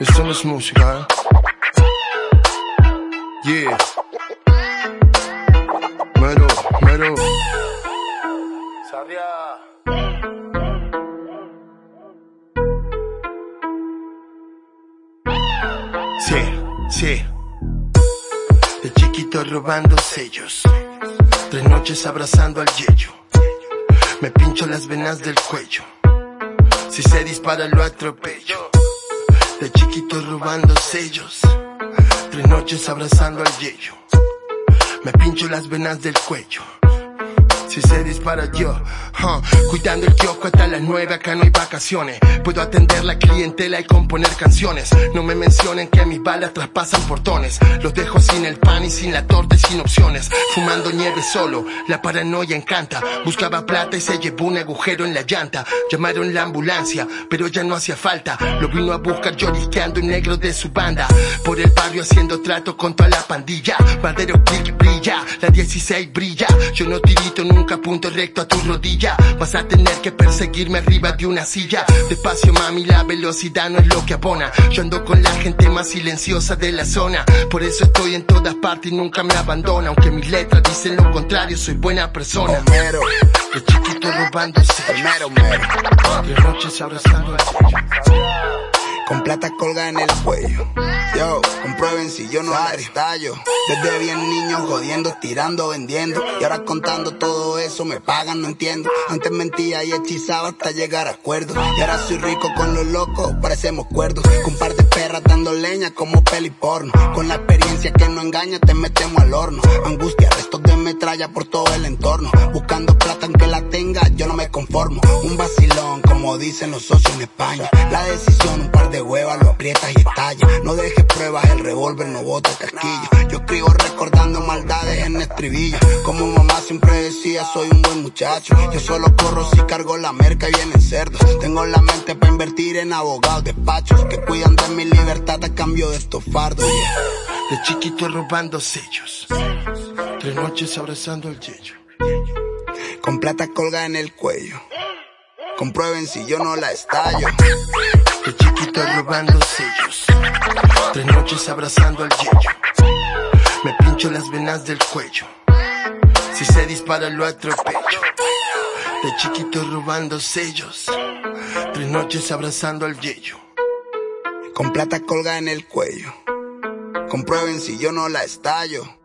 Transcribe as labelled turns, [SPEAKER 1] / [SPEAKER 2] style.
[SPEAKER 1] Esto no es música, ¿eh? Yeah. Mero, mero. Sarria. Sí, sí. De chiquito robando sellos. Tres noches abrazando al yello. Me pincho las venas del cuello. Si se dispara lo atropello. De chiquito robando sellos. Tres noches abrazando al yello. Me pincho las venas del cuello. Si se dispara yo, cuidando el kiosco hasta las nueve, acá no hay vacaciones. Puedo atender la clientela y componer canciones. No me mencionen que mis balas traspasan portones. Los dejo sin el pan y sin la torta y sin opciones. Fumando nieve solo, la paranoia encanta. Buscaba plata y se llevó un agujero en la llanta. Llamaron la ambulancia, pero ya no hacía falta. Lo vino a buscar llorisqueando en negro de su banda. Por el barrio haciendo trato con toda la pandilla. Bandero click brilla, la 16 brilla. Yo no tirito nunca punto recto a tu rodilla. Vas a tener que perseguirme arriba de una silla. Despacio mami, la velocidad no es lo que abona. Yo ando con la gente más silenciosa de la zona. Por eso estoy en todas partes y nunca me abandona. Aunque mis letras dicen lo contrario, soy buena persona.
[SPEAKER 2] Homero,
[SPEAKER 1] De chiquito robando sellos.
[SPEAKER 2] mero, mero.
[SPEAKER 1] Tres noches abrazando.
[SPEAKER 2] Con plata colga en el cuello. Yo, comprueben si yo no la estallo. Desde bien niño jodiendo, tirando, vendiendo. Y ahora contando todo eso me pagan, no entiendo. Antes mentía y hechizaba hasta llegar a acuerdos. Y ahora soy rico con los locos, parecemos cuerdos. Con un par de perras dando leña como peli porno. Con la experiencia que no engaña, te metemos al horno. Angustia, por todo el entorno. Buscando plata aunque la tenga, yo no me conformo. Un vacilón, como dicen los socios en España. La decisión, un par de huevas, lo aprietas y estalla. No dejes pruebas, el revólver no bota casquillo. Yo escribo recordando maldades en estribillo. Como mamá siempre decía, soy un buen muchacho. Yo solo corro si cargo la merca y vienen cerdos. Tengo la mente para invertir en abogados, despachos que cuidan de mi libertad a cambio de estos fardos.
[SPEAKER 1] De chiquito robando sellos. Tres noches abrazando al yello.
[SPEAKER 2] Con plata colga en el cuello. Comprueben si yo no la estallo.
[SPEAKER 1] De chiquito robando sellos. Tres noches abrazando al yello. Me pincho las venas del cuello. Si se dispara lo atropello. De chiquito robando sellos. Tres noches abrazando al yello.
[SPEAKER 2] Con plata colga en el cuello. Comprueben si yo no la estallo.